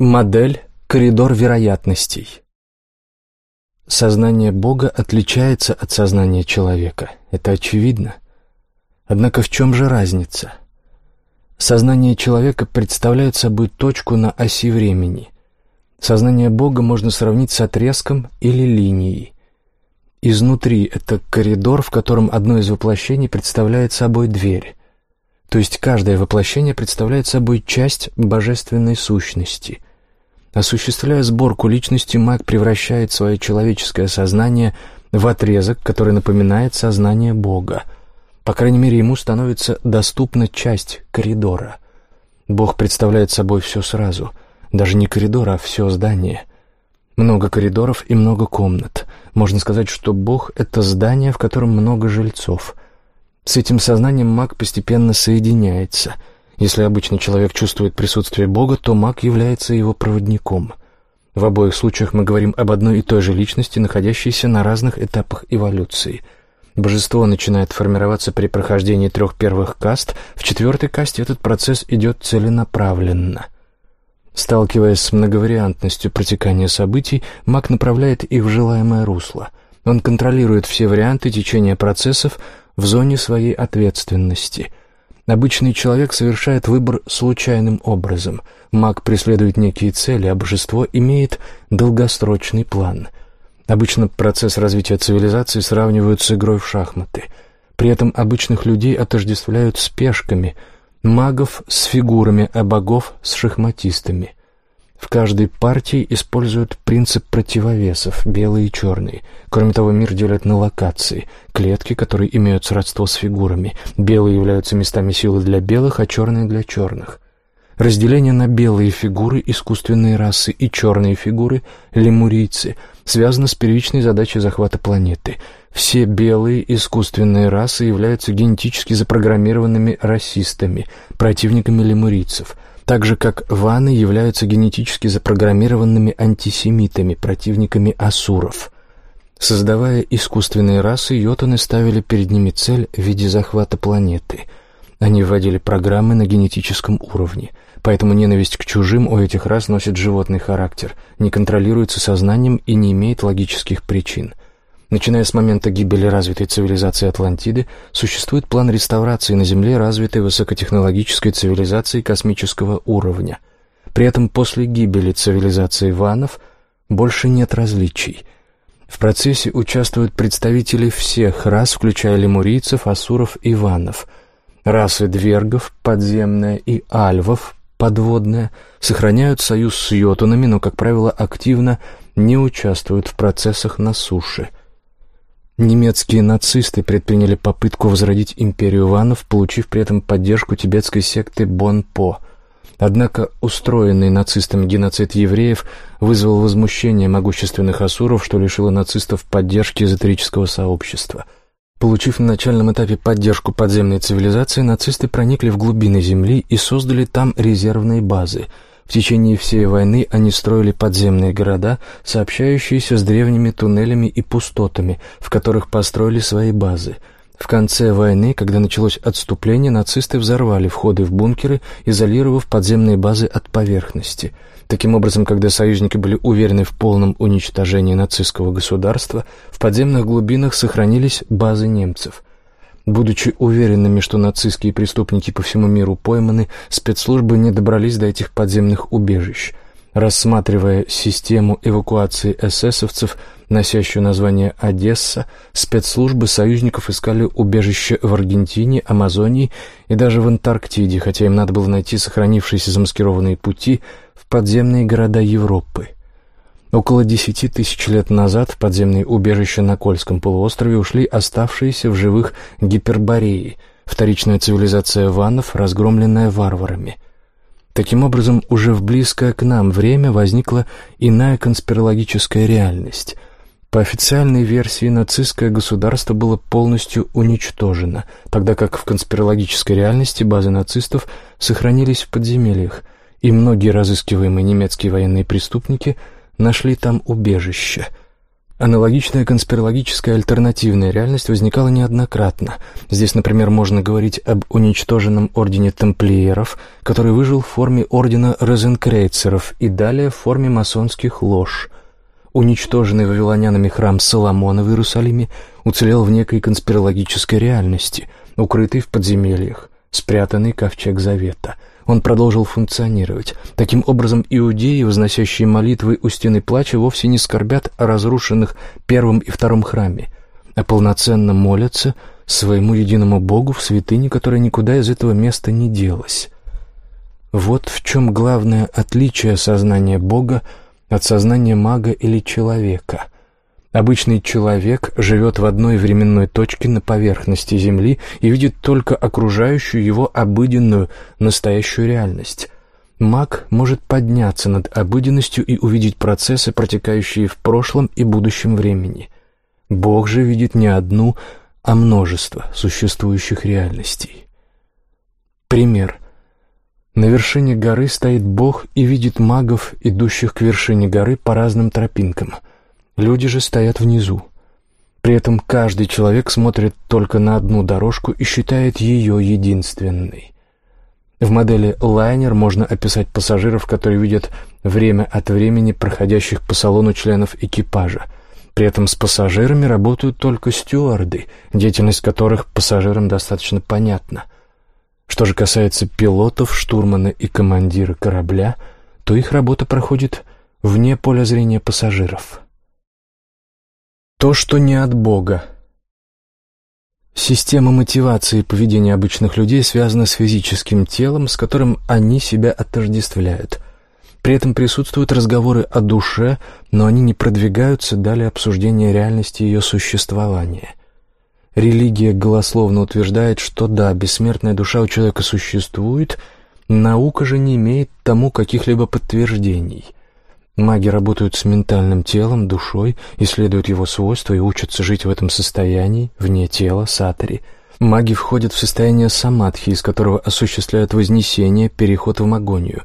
Модель «Коридор вероятностей». Сознание Бога отличается от сознания человека. Это очевидно. Однако в чем же разница? Сознание человека представляет собой точку на оси времени. Сознание Бога можно сравнить с отрезком или линией. Изнутри это коридор, в котором одно из воплощений представляет собой дверь. То есть каждое воплощение представляет собой часть божественной сущности – Осуществляя сборку личности, маг превращает свое человеческое сознание в отрезок, который напоминает сознание Бога. По крайней мере, ему становится доступна часть коридора. Бог представляет собой все сразу. Даже не коридор, а все здание. Много коридоров и много комнат. Можно сказать, что Бог — это здание, в котором много жильцов. С этим сознанием маг постепенно соединяется — если обычный человек чувствует присутствие Бога, то маг является его проводником. В обоих случаях мы говорим об одной и той же личности, находящейся на разных этапах эволюции. Божество начинает формироваться при прохождении трех первых каст, в четвертой касте этот процесс идет целенаправленно. Сталкиваясь с многовариантностью протекания событий, маг направляет их в желаемое русло. Он контролирует все варианты течения процессов в зоне своей ответственности – Обычный человек совершает выбор случайным образом. Маг преследует некие цели, а божество имеет долгосрочный план. Обычно процесс развития цивилизации сравнивают с игрой в шахматы. При этом обычных людей отождествляют с пешками, магов с фигурами, а богов с шахматистами. В каждой партии используют принцип противовесов, белый и черный. Кроме того, мир делят на локации, клетки, которые имеют сродство с фигурами. Белые являются местами силы для белых, а черные для черных. Разделение на белые фигуры – искусственные расы и черные фигуры – лемурийцы – связано с первичной задачей захвата планеты. Все белые искусственные расы являются генетически запрограммированными расистами, противниками лемурийцев – так же как ваны являются генетически запрограммированными антисемитами, противниками асуров. Создавая искусственные расы, йотуны ставили перед ними цель в виде захвата планеты. Они вводили программы на генетическом уровне, поэтому ненависть к чужим у этих рас носит животный характер, не контролируется сознанием и не имеет логических причин – Начиная с момента гибели развитой цивилизации Атлантиды, существует план реставрации на Земле развитой высокотехнологической цивилизации космического уровня. При этом после гибели цивилизации ванов больше нет различий. В процессе участвуют представители всех рас, включая лемурийцев, асуров и ванов. Расы двергов, подземная, и альвов, подводная, сохраняют союз с йотунами, но, как правило, активно не участвуют в процессах на суше – Немецкие нацисты предприняли попытку возродить империю ванов, получив при этом поддержку тибетской секты Бонпо. Однако устроенный нацистами геноцид евреев вызвал возмущение могущественных асуров, что лишило нацистов поддержки эзотерического сообщества. Получив на начальном этапе поддержку подземной цивилизации, нацисты проникли в глубины Земли и создали там резервные базы – в течение всей войны они строили подземные города, сообщающиеся с древними туннелями и пустотами, в которых построили свои базы. В конце войны, когда началось отступление, нацисты взорвали входы в бункеры, изолировав подземные базы от поверхности. Таким образом, когда союзники были уверены в полном уничтожении нацистского государства, в подземных глубинах сохранились базы немцев – Будучи уверенными, что нацистские преступники по всему миру пойманы, спецслужбы не добрались до этих подземных убежищ. Рассматривая систему эвакуации эсэсовцев, носящую название «Одесса», спецслужбы союзников искали убежище в Аргентине, Амазонии и даже в Антарктиде, хотя им надо было найти сохранившиеся замаскированные пути в подземные города Европы. Около десяти тысяч лет назад в подземные убежища на Кольском полуострове ушли оставшиеся в живых гипербореи, вторичная цивилизация ванов, разгромленная варварами. Таким образом, уже в близкое к нам время возникла иная конспирологическая реальность. По официальной версии, нацистское государство было полностью уничтожено, тогда как в конспирологической реальности базы нацистов сохранились в подземельях, и многие разыскиваемые немецкие военные преступники – нашли там убежище. Аналогичная конспирологическая альтернативная реальность возникала неоднократно. Здесь, например, можно говорить об уничтоженном ордене тамплиеров, который выжил в форме ордена розенкрейцеров и далее в форме масонских лож. Уничтоженный вавилонянами храм Соломона в Иерусалиме уцелел в некой конспирологической реальности, укрытый в подземельях, спрятанный ковчег Завета — он продолжил функционировать. Таким образом, иудеи, возносящие молитвы у стены плача, вовсе не скорбят о разрушенных первом и втором храме, а полноценно молятся своему единому Богу в святыне, которая никуда из этого места не делась. Вот в чем главное отличие сознания Бога от сознания мага или человека — Обычный человек живет в одной временной точке на поверхности Земли и видит только окружающую его обыденную, настоящую реальность. Маг может подняться над обыденностью и увидеть процессы, протекающие в прошлом и будущем времени. Бог же видит не одну, а множество существующих реальностей. Пример. На вершине горы стоит Бог и видит магов, идущих к вершине горы по разным тропинкам – Люди же стоят внизу. При этом каждый человек смотрит только на одну дорожку и считает ее единственной. В модели лайнер можно описать пассажиров, которые видят время от времени проходящих по салону членов экипажа. При этом с пассажирами работают только стюарды, деятельность которых пассажирам достаточно понятна. Что же касается пилотов, штурмана и командира корабля, то их работа проходит вне поля зрения пассажиров. То, что не от Бога. Система мотивации поведения обычных людей связана с физическим телом, с которым они себя отождествляют. При этом присутствуют разговоры о душе, но они не продвигаются далее обсуждения реальности ее существования. Религия голословно утверждает, что да, бессмертная душа у человека существует, наука же не имеет тому каких-либо подтверждений – Маги работают с ментальным телом, душой, исследуют его свойства и учатся жить в этом состоянии, вне тела, сатори. Маги входят в состояние самадхи, из которого осуществляют вознесение, переход в магонию.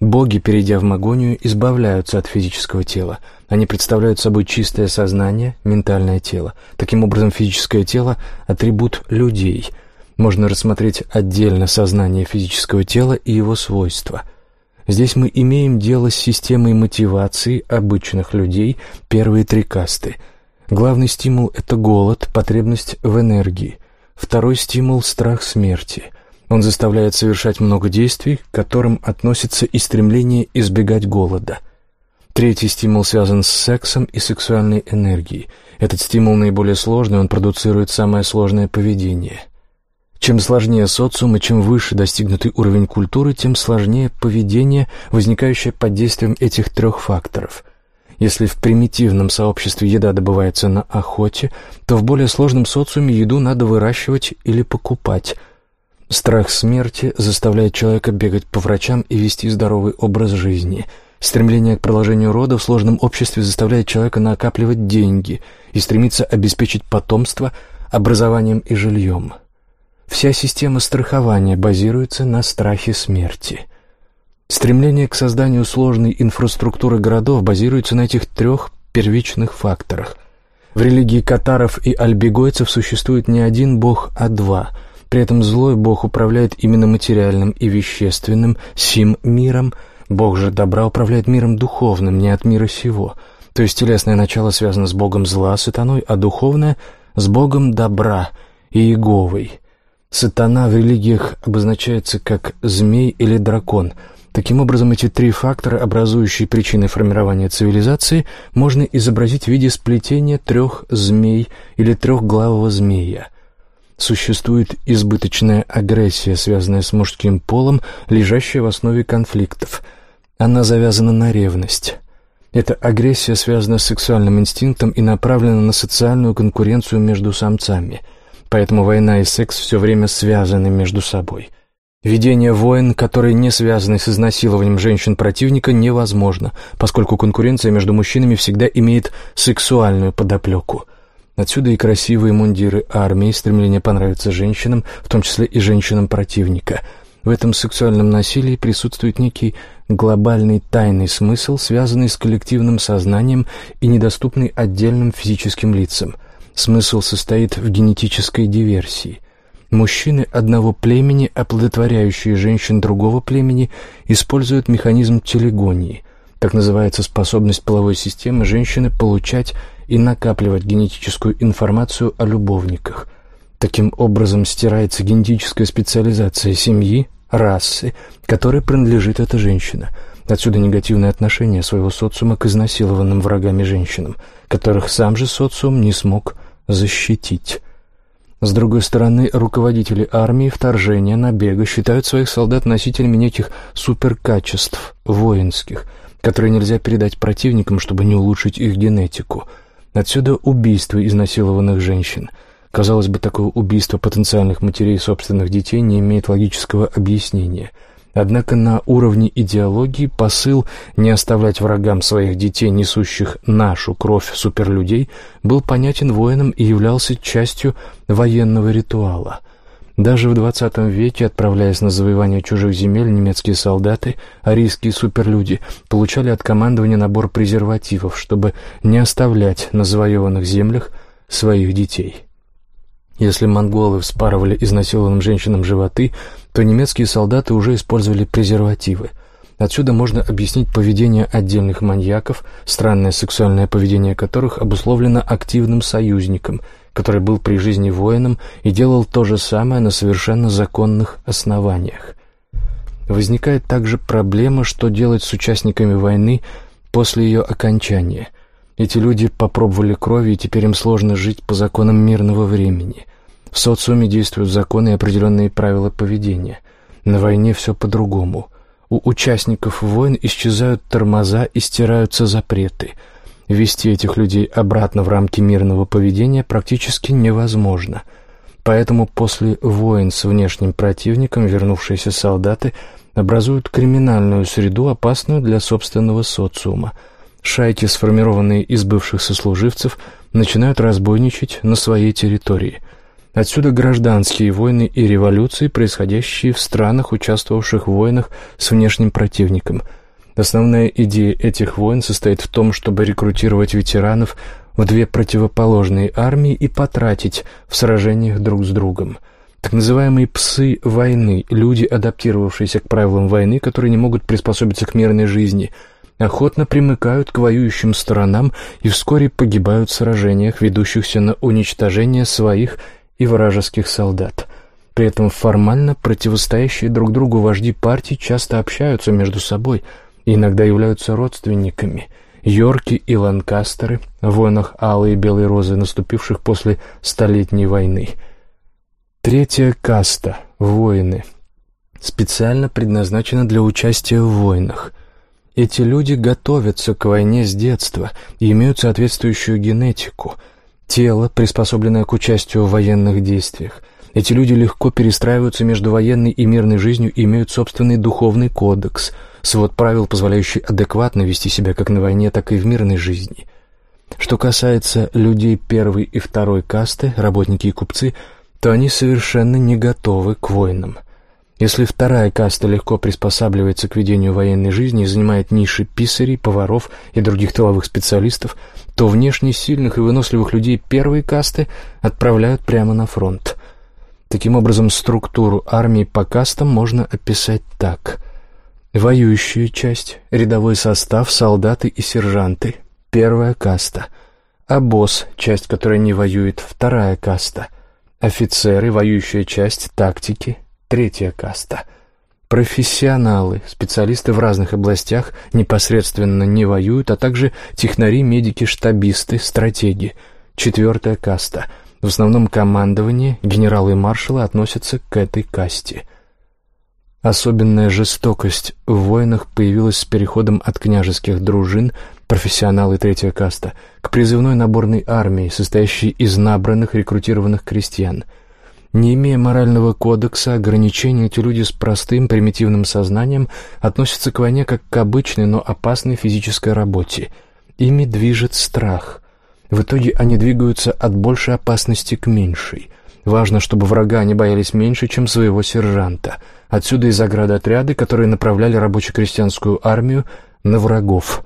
Боги, перейдя в магонию, избавляются от физического тела. Они представляют собой чистое сознание, ментальное тело. Таким образом, физическое тело — атрибут людей. Можно рассмотреть отдельно сознание физического тела и его свойства — Здесь мы имеем дело с системой мотивации обычных людей, первые три касты. Главный стимул — это голод, потребность в энергии. Второй стимул — страх смерти. Он заставляет совершать много действий, к которым относится и стремление избегать голода. Третий стимул связан с сексом и сексуальной энергией. Этот стимул наиболее сложный, он продуцирует самое сложное поведение — чем сложнее социум и чем выше достигнутый уровень культуры, тем сложнее поведение, возникающее под действием этих трех факторов. Если в примитивном сообществе еда добывается на охоте, то в более сложном социуме еду надо выращивать или покупать. Страх смерти заставляет человека бегать по врачам и вести здоровый образ жизни. Стремление к продолжению рода в сложном обществе заставляет человека накапливать деньги и стремиться обеспечить потомство образованием и жильем. Вся система страхования базируется на страхе смерти. Стремление к созданию сложной инфраструктуры городов базируется на этих трех первичных факторах. В религии катаров и альбегойцев существует не один бог, а два. При этом злой бог управляет именно материальным и вещественным, сим миром, бог же добра управляет миром духовным, не от мира сего. То есть телесное начало связано с богом зла, сатаной, а духовное — с богом добра, Иеговой. Сатана в религиях обозначается как змей или дракон. Таким образом, эти три фактора, образующие причины формирования цивилизации, можно изобразить в виде сплетения трех змей или трехглавого змея. Существует избыточная агрессия, связанная с мужским полом, лежащая в основе конфликтов. Она завязана на ревность. Эта агрессия связана с сексуальным инстинктом и направлена на социальную конкуренцию между самцами – Поэтому война и секс все время связаны между собой. Ведение войн, которые не связаны с изнасилованием женщин противника, невозможно, поскольку конкуренция между мужчинами всегда имеет сексуальную подоплеку. Отсюда и красивые мундиры армии, стремление понравиться женщинам, в том числе и женщинам противника. В этом сексуальном насилии присутствует некий глобальный тайный смысл, связанный с коллективным сознанием и недоступный отдельным физическим лицам. Смысл состоит в генетической диверсии. Мужчины одного племени, оплодотворяющие женщин другого племени, используют механизм телегонии. Так называется способность половой системы женщины получать и накапливать генетическую информацию о любовниках. Таким образом стирается генетическая специализация семьи, расы, которой принадлежит эта женщина. Отсюда негативное отношение своего социума к изнасилованным врагами женщинам, которых сам же социум не смог защитить. С другой стороны, руководители армии, вторжения, набега считают своих солдат носителями неких суперкачеств воинских, которые нельзя передать противникам, чтобы не улучшить их генетику. Отсюда убийство изнасилованных женщин. Казалось бы, такое убийство потенциальных матерей собственных детей не имеет логического объяснения – Однако на уровне идеологии посыл не оставлять врагам своих детей, несущих нашу кровь суперлюдей, был понятен воинам и являлся частью военного ритуала. Даже в XX веке, отправляясь на завоевание чужих земель, немецкие солдаты, арийские суперлюди, получали от командования набор презервативов, чтобы не оставлять на завоеванных землях своих детей. Если монголы вспарывали изнасилованным женщинам животы, то немецкие солдаты уже использовали презервативы. Отсюда можно объяснить поведение отдельных маньяков, странное сексуальное поведение которых обусловлено активным союзником, который был при жизни воином и делал то же самое на совершенно законных основаниях. Возникает также проблема, что делать с участниками войны после ее окончания. Эти люди попробовали крови, и теперь им сложно жить по законам мирного времени. В социуме действуют законы и определенные правила поведения. На войне все по-другому. У участников войн исчезают тормоза и стираются запреты. Вести этих людей обратно в рамки мирного поведения практически невозможно. Поэтому после войн с внешним противником вернувшиеся солдаты образуют криминальную среду, опасную для собственного социума. Шайки, сформированные из бывших сослуживцев, начинают разбойничать на своей территории – Отсюда гражданские войны и революции, происходящие в странах, участвовавших в войнах с внешним противником. Основная идея этих войн состоит в том, чтобы рекрутировать ветеранов в две противоположные армии и потратить в сражениях друг с другом. Так называемые «псы войны» — люди, адаптировавшиеся к правилам войны, которые не могут приспособиться к мирной жизни — охотно примыкают к воюющим сторонам и вскоре погибают в сражениях, ведущихся на уничтожение своих и вражеских солдат. При этом формально противостоящие друг другу вожди партий часто общаются между собой и иногда являются родственниками. Йорки и Ланкастеры в войнах Алой и Белой Розы, наступивших после Столетней войны. Третья каста – воины – специально предназначена для участия в войнах. Эти люди готовятся к войне с детства и имеют соответствующую генетику – тело, приспособленное к участию в военных действиях. Эти люди легко перестраиваются между военной и мирной жизнью и имеют собственный духовный кодекс, свод правил, позволяющий адекватно вести себя как на войне, так и в мирной жизни. Что касается людей первой и второй касты, работники и купцы, то они совершенно не готовы к войнам – если вторая каста легко приспосабливается к ведению военной жизни и занимает ниши писарей, поваров и других тыловых специалистов, то внешне сильных и выносливых людей первой касты отправляют прямо на фронт. Таким образом, структуру армии по кастам можно описать так. Воюющая часть, рядовой состав, солдаты и сержанты, первая каста. Обоз, часть, которая не воюет, вторая каста. Офицеры, воюющая часть, тактики, Третья каста. Профессионалы, специалисты в разных областях, непосредственно не воюют, а также технари, медики, штабисты, стратеги. Четвертая каста. В основном командование, генералы и маршалы относятся к этой касте. Особенная жестокость в войнах появилась с переходом от княжеских дружин, профессионалы третья каста, к призывной наборной армии, состоящей из набранных рекрутированных крестьян – не имея морального кодекса, ограничений, эти люди с простым, примитивным сознанием относятся к войне как к обычной, но опасной физической работе. Ими движет страх. В итоге они двигаются от большей опасности к меньшей. Важно, чтобы врага они боялись меньше, чем своего сержанта. Отсюда и заградотряды, которые направляли рабоче-крестьянскую армию на врагов.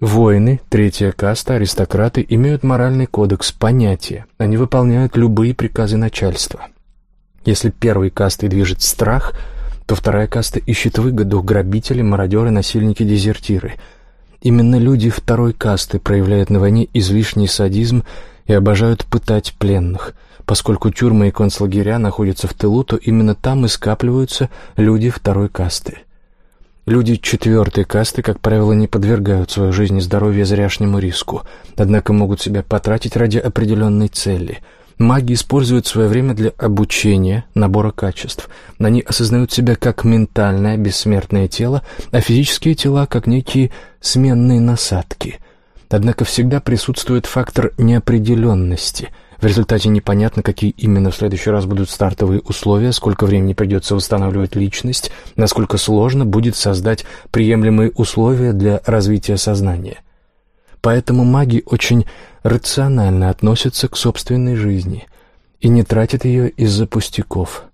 Воины, третья каста, аристократы имеют моральный кодекс, понятия. Они выполняют любые приказы начальства. Если первой кастой движет страх, то вторая каста ищет выгоду, грабители, мародеры, насильники, дезертиры. Именно люди второй касты проявляют на войне излишний садизм и обожают пытать пленных. Поскольку тюрьмы и концлагеря находятся в тылу, то именно там и скапливаются люди второй касты. Люди четвертой касты, как правило, не подвергают свою жизнь и здоровье зряшнему риску, однако могут себя потратить ради определенной цели – Маги используют свое время для обучения, набора качеств. Они осознают себя как ментальное, бессмертное тело, а физические тела как некие сменные насадки. Однако всегда присутствует фактор неопределенности. В результате непонятно, какие именно в следующий раз будут стартовые условия, сколько времени придется восстанавливать личность, насколько сложно будет создать приемлемые условия для развития сознания. Поэтому маги очень рационально относятся к собственной жизни и не тратят ее из-за пустяков.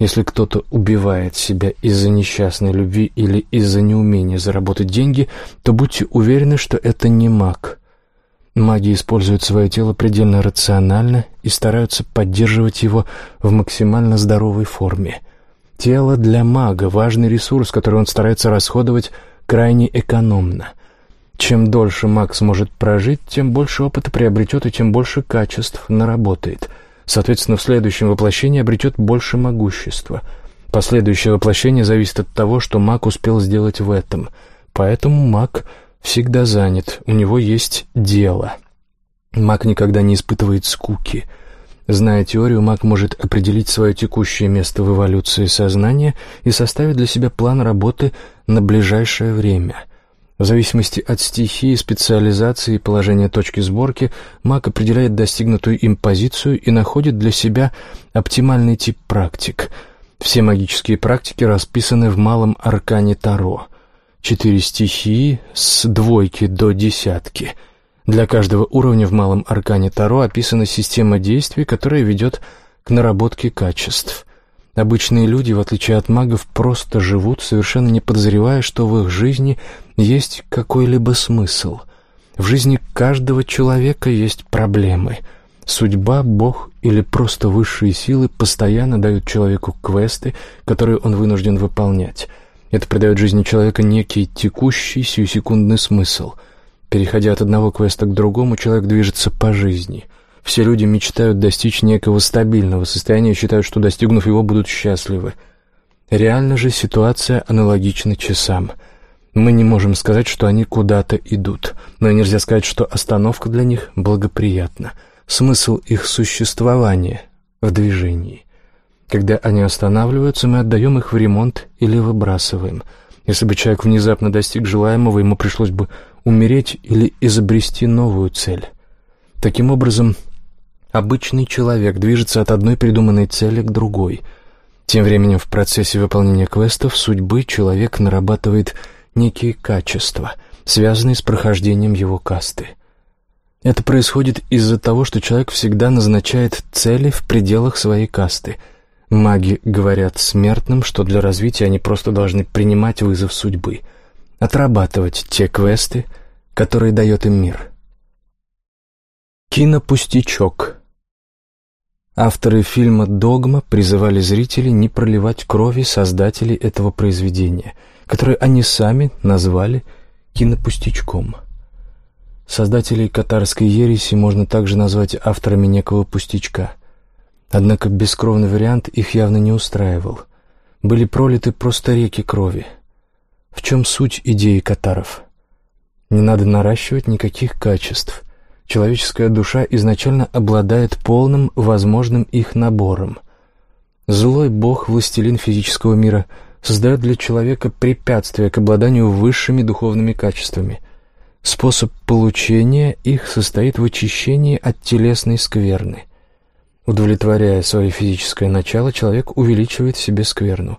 Если кто-то убивает себя из-за несчастной любви или из-за неумения заработать деньги, то будьте уверены, что это не маг. Маги используют свое тело предельно рационально и стараются поддерживать его в максимально здоровой форме. Тело для мага – важный ресурс, который он старается расходовать крайне экономно – чем дольше Макс может прожить, тем больше опыта приобретет и тем больше качеств наработает. Соответственно, в следующем воплощении обретет больше могущества. Последующее воплощение зависит от того, что маг успел сделать в этом. Поэтому маг всегда занят, у него есть дело. Маг никогда не испытывает скуки. Зная теорию, маг может определить свое текущее место в эволюции сознания и составить для себя план работы на ближайшее время – в зависимости от стихии, специализации и положения точки сборки, маг определяет достигнутую им позицию и находит для себя оптимальный тип практик. Все магические практики расписаны в малом аркане Таро. Четыре стихии с двойки до десятки. Для каждого уровня в малом аркане Таро описана система действий, которая ведет к наработке качеств – Обычные люди, в отличие от магов, просто живут, совершенно не подозревая, что в их жизни есть какой-либо смысл. В жизни каждого человека есть проблемы. Судьба, Бог или просто высшие силы постоянно дают человеку квесты, которые он вынужден выполнять. Это придает жизни человека некий текущий, сиюсекундный смысл. Переходя от одного квеста к другому, человек движется по жизни — все люди мечтают достичь некого стабильного состояния и считают, что, достигнув его, будут счастливы. Реально же ситуация аналогична часам. Мы не можем сказать, что они куда-то идут, но и нельзя сказать, что остановка для них благоприятна. Смысл их существования в движении. Когда они останавливаются, мы отдаем их в ремонт или выбрасываем. Если бы человек внезапно достиг желаемого, ему пришлось бы умереть или изобрести новую цель. Таким образом, Обычный человек движется от одной придуманной цели к другой. Тем временем в процессе выполнения квестов судьбы человек нарабатывает некие качества, связанные с прохождением его касты. Это происходит из-за того, что человек всегда назначает цели в пределах своей касты. Маги говорят смертным, что для развития они просто должны принимать вызов судьбы, отрабатывать те квесты, которые дает им мир. Кинопустячок Авторы фильма «Догма» призывали зрителей не проливать крови создателей этого произведения, которое они сами назвали кинопустячком. Создателей катарской ереси можно также назвать авторами некого пустячка. Однако бескровный вариант их явно не устраивал. Были пролиты просто реки крови. В чем суть идеи катаров? Не надо наращивать никаких качеств – человеческая душа изначально обладает полным возможным их набором. Злой бог, властелин физического мира, создает для человека препятствия к обладанию высшими духовными качествами. Способ получения их состоит в очищении от телесной скверны. Удовлетворяя свое физическое начало, человек увеличивает в себе скверну.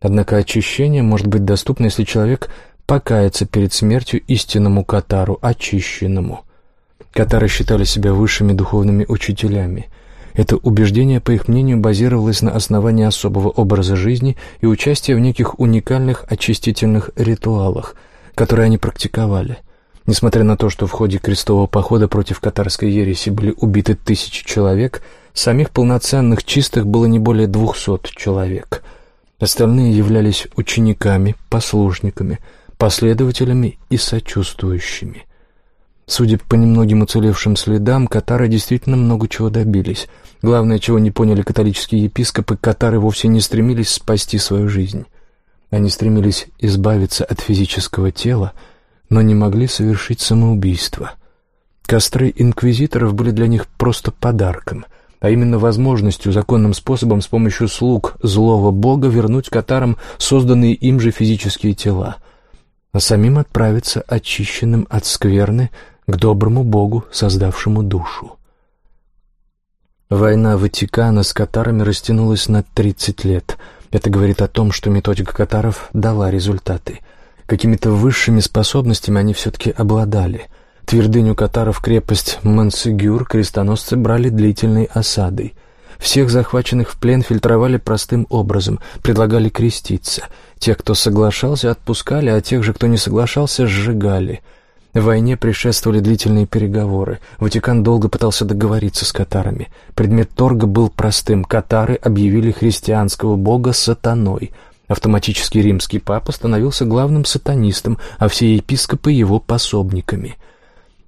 Однако очищение может быть доступно, если человек покается перед смертью истинному катару, очищенному – Катары считали себя высшими духовными учителями. Это убеждение, по их мнению, базировалось на основании особого образа жизни и участия в неких уникальных очистительных ритуалах, которые они практиковали. Несмотря на то, что в ходе крестового похода против катарской ереси были убиты тысячи человек, самих полноценных чистых было не более двухсот человек. Остальные являлись учениками, послушниками, последователями и сочувствующими. Судя по немногим уцелевшим следам, катары действительно много чего добились. Главное, чего не поняли католические епископы, катары вовсе не стремились спасти свою жизнь. Они стремились избавиться от физического тела, но не могли совершить самоубийство. Костры инквизиторов были для них просто подарком, а именно возможностью законным способом с помощью слуг злого бога вернуть катарам созданные им же физические тела, а самим отправиться очищенным от скверны к доброму богу, создавшему душу. Война Ватикана с катарами растянулась на 30 лет. Это говорит о том, что методика катаров дала результаты. Какими-то высшими способностями они все-таки обладали. Твердыню катаров крепость Мансегюр крестоносцы брали длительной осадой. Всех захваченных в плен фильтровали простым образом, предлагали креститься. Тех, кто соглашался, отпускали, а тех же, кто не соглашался, сжигали — Войне предшествовали длительные переговоры. Ватикан долго пытался договориться с катарами. Предмет торга был простым. Катары объявили христианского бога сатаной. Автоматически римский папа становился главным сатанистом, а все епископы его пособниками.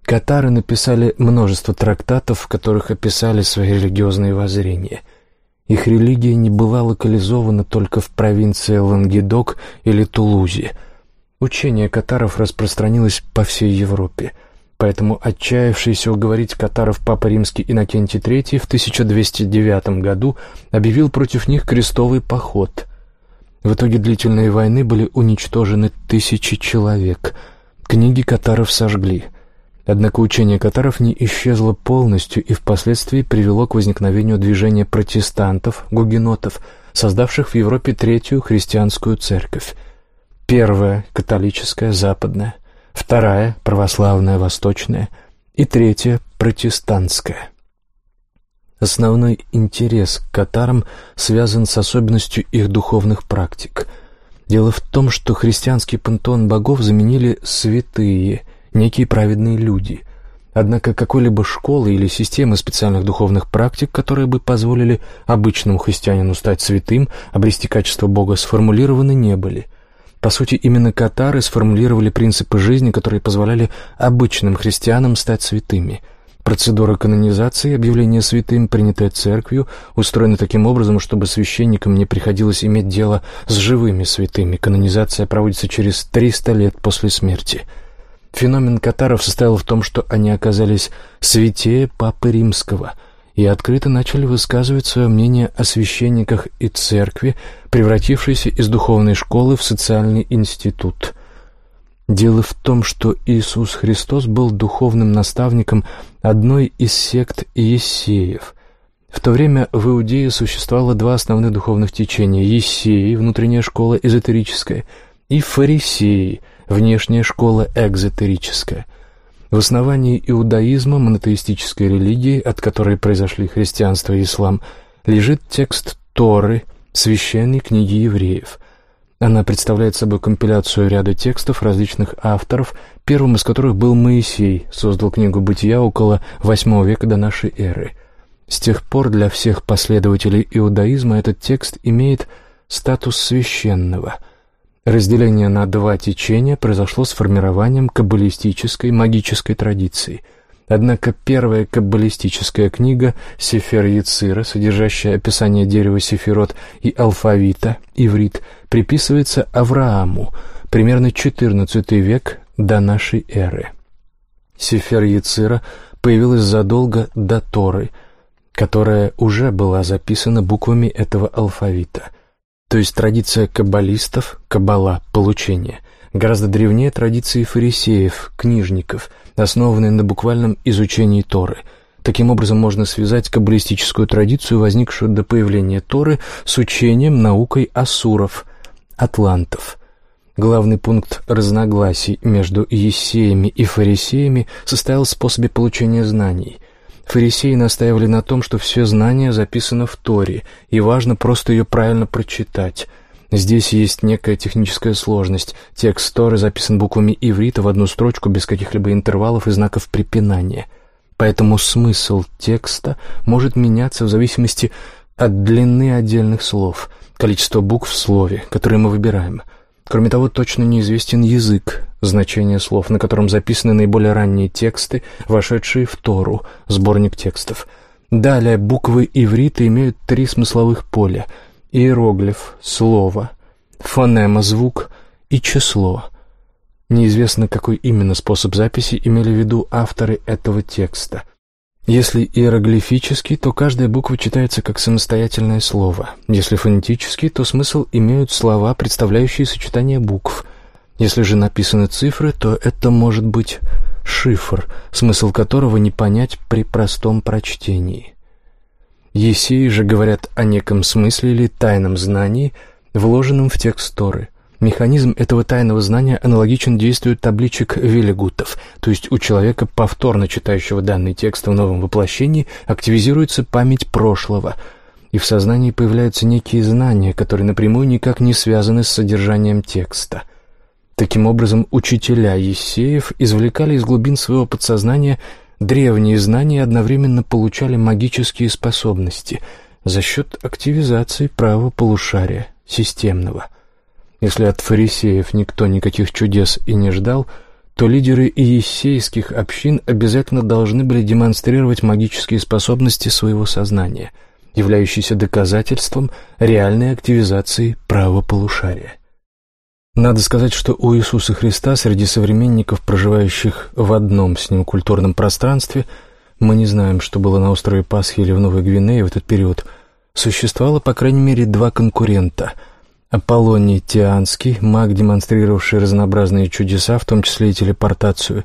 Катары написали множество трактатов, в которых описали свои религиозные воззрения. Их религия не была локализована только в провинции Лангедок или Тулузе – Учение катаров распространилось по всей Европе, поэтому отчаявшийся уговорить катаров Папа Римский Иннокентий III в 1209 году объявил против них крестовый поход. В итоге длительные войны были уничтожены тысячи человек, книги катаров сожгли. Однако учение катаров не исчезло полностью и впоследствии привело к возникновению движения протестантов, гугенотов, создавших в Европе третью христианскую церковь. Первая — католическая, западная, вторая — православная, восточная и третья — протестантская. Основной интерес к катарам связан с особенностью их духовных практик. Дело в том, что христианский пантеон богов заменили святые, некие праведные люди. Однако какой-либо школы или системы специальных духовных практик, которые бы позволили обычному христианину стать святым, обрести качество Бога, сформулированы не были – по сути, именно катары сформулировали принципы жизни, которые позволяли обычным христианам стать святыми. Процедура канонизации, объявления святым, принятая церковью, устроена таким образом, чтобы священникам не приходилось иметь дело с живыми святыми. Канонизация проводится через 300 лет после смерти. Феномен катаров состоял в том, что они оказались святее Папы Римского – и открыто начали высказывать свое мнение о священниках и церкви, превратившейся из духовной школы в социальный институт. Дело в том, что Иисус Христос был духовным наставником одной из сект Ессеев. В то время в Иудее существовало два основных духовных течения – Ессеи, внутренняя школа эзотерическая, и Фарисеи, внешняя школа экзотерическая – в основании иудаизма, монотеистической религии, от которой произошли христианство и ислам, лежит текст Торы, священной книги евреев. Она представляет собой компиляцию ряда текстов различных авторов, первым из которых был Моисей, создал книгу «Бытия» около VIII века до нашей эры. С тех пор для всех последователей иудаизма этот текст имеет статус священного – Разделение на два течения произошло с формированием каббалистической магической традиции. Однако первая каббалистическая книга Сефер Яцира, содержащая описание дерева Сефирот и алфавита, иврит, приписывается Аврааму, примерно XIV век до нашей эры. Сефер Яцира появилась задолго до Торы, которая уже была записана буквами этого алфавита – то есть традиция каббалистов, каббала, получение, гораздо древнее традиции фарисеев, книжников, основанные на буквальном изучении Торы. Таким образом, можно связать каббалистическую традицию, возникшую до появления Торы, с учением, наукой асуров, атлантов. Главный пункт разногласий между ессеями и фарисеями состоял в способе получения знаний – Фарисеи настаивали на том, что все знания записано в Торе, и важно просто ее правильно прочитать. Здесь есть некая техническая сложность. Текст Торы записан буквами иврита в одну строчку без каких-либо интервалов и знаков препинания. Поэтому смысл текста может меняться в зависимости от длины отдельных слов, количества букв в слове, которые мы выбираем. Кроме того, точно неизвестен язык, значение слов, на котором записаны наиболее ранние тексты, вошедшие в Тору, сборник текстов. Далее буквы иврита имеют три смысловых поля – иероглиф, слово, фонема, звук и число. Неизвестно, какой именно способ записи имели в виду авторы этого текста – если иероглифический, то каждая буква читается как самостоятельное слово. Если фонетический, то смысл имеют слова, представляющие сочетание букв. Если же написаны цифры, то это может быть шифр, смысл которого не понять при простом прочтении. Есеи же говорят о неком смысле или тайном знании, вложенном в текст Торы. Механизм этого тайного знания аналогичен действию табличек Велигутов, то есть у человека, повторно читающего данный текст в новом воплощении, активизируется память прошлого, и в сознании появляются некие знания, которые напрямую никак не связаны с содержанием текста. Таким образом, учителя Ессеев извлекали из глубин своего подсознания древние знания и одновременно получали магические способности за счет активизации правого полушария системного – если от фарисеев никто никаких чудес и не ждал, то лидеры иессейских общин обязательно должны были демонстрировать магические способности своего сознания, являющиеся доказательством реальной активизации правополушария. Надо сказать, что у Иисуса Христа среди современников, проживающих в одном с Ним культурном пространстве, мы не знаем, что было на острове Пасхи или в Новой Гвинее в этот период, существовало по крайней мере два конкурента – Аполлоний Тианский, маг, демонстрировавший разнообразные чудеса, в том числе и телепортацию,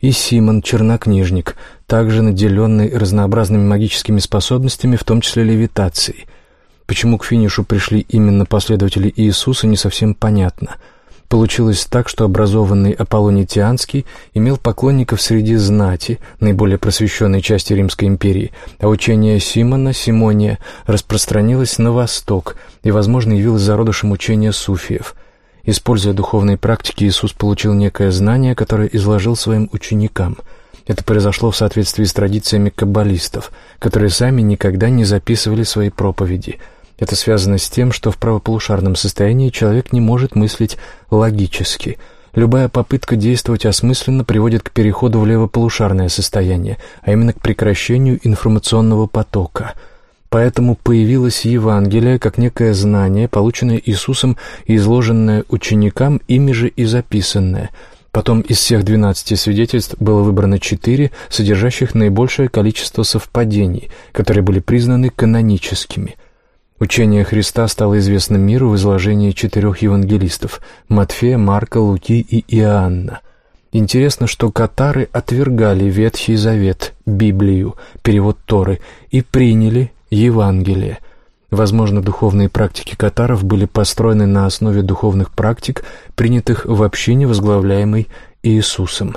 и Симон, чернокнижник, также наделенный разнообразными магическими способностями, в том числе левитацией. Почему к финишу пришли именно последователи Иисуса, не совсем понятно – Получилось так, что образованный Аполлоний Тианский имел поклонников среди знати, наиболее просвещенной части Римской империи, а учение Симона, Симония, распространилось на восток и, возможно, явилось зародышем учения суфиев. Используя духовные практики, Иисус получил некое знание, которое изложил своим ученикам. Это произошло в соответствии с традициями каббалистов, которые сами никогда не записывали свои проповеди – это связано с тем, что в правополушарном состоянии человек не может мыслить логически. Любая попытка действовать осмысленно приводит к переходу в левополушарное состояние, а именно к прекращению информационного потока. Поэтому появилось Евангелие как некое знание, полученное Иисусом и изложенное ученикам, ими же и записанное – Потом из всех двенадцати свидетельств было выбрано четыре, содержащих наибольшее количество совпадений, которые были признаны каноническими. Учение Христа стало известно миру в изложении четырех евангелистов – Матфея, Марка, Луки и Иоанна. Интересно, что катары отвергали Ветхий Завет, Библию, перевод Торы, и приняли Евангелие. Возможно, духовные практики катаров были построены на основе духовных практик, принятых в общине, возглавляемой Иисусом.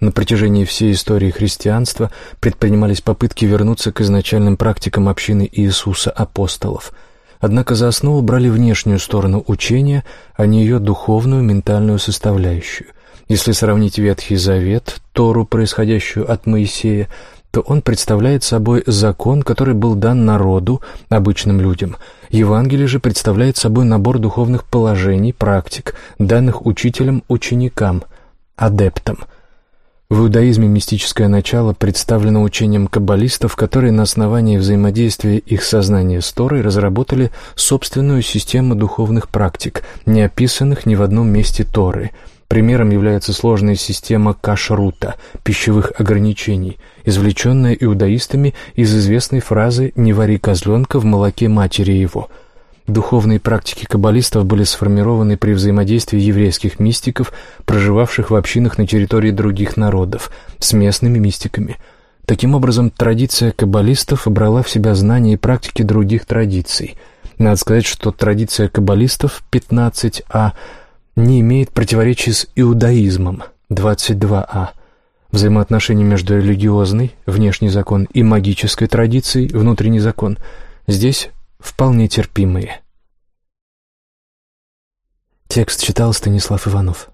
На протяжении всей истории христианства предпринимались попытки вернуться к изначальным практикам общины Иисуса апостолов. Однако за основу брали внешнюю сторону учения, а не ее духовную, ментальную составляющую. Если сравнить Ветхий Завет, Тору, происходящую от Моисея, то он представляет собой закон, который был дан народу, обычным людям. Евангелие же представляет собой набор духовных положений, практик, данных учителям, ученикам, адептам – в иудаизме мистическое начало представлено учением каббалистов, которые на основании взаимодействия их сознания с Торой разработали собственную систему духовных практик, не описанных ни в одном месте Торы. Примером является сложная система кашрута, пищевых ограничений, извлеченная иудаистами из известной фразы «не вари козленка в молоке матери его», Духовные практики каббалистов были сформированы при взаимодействии еврейских мистиков, проживавших в общинах на территории других народов, с местными мистиками. Таким образом, традиция каббалистов брала в себя знания и практики других традиций. Надо сказать, что традиция каббалистов 15а не имеет противоречий с иудаизмом 22а. Взаимоотношения между религиозной, внешний закон, и магической традицией, внутренний закон, здесь вполне терпимые. Текст читал Станислав Иванов.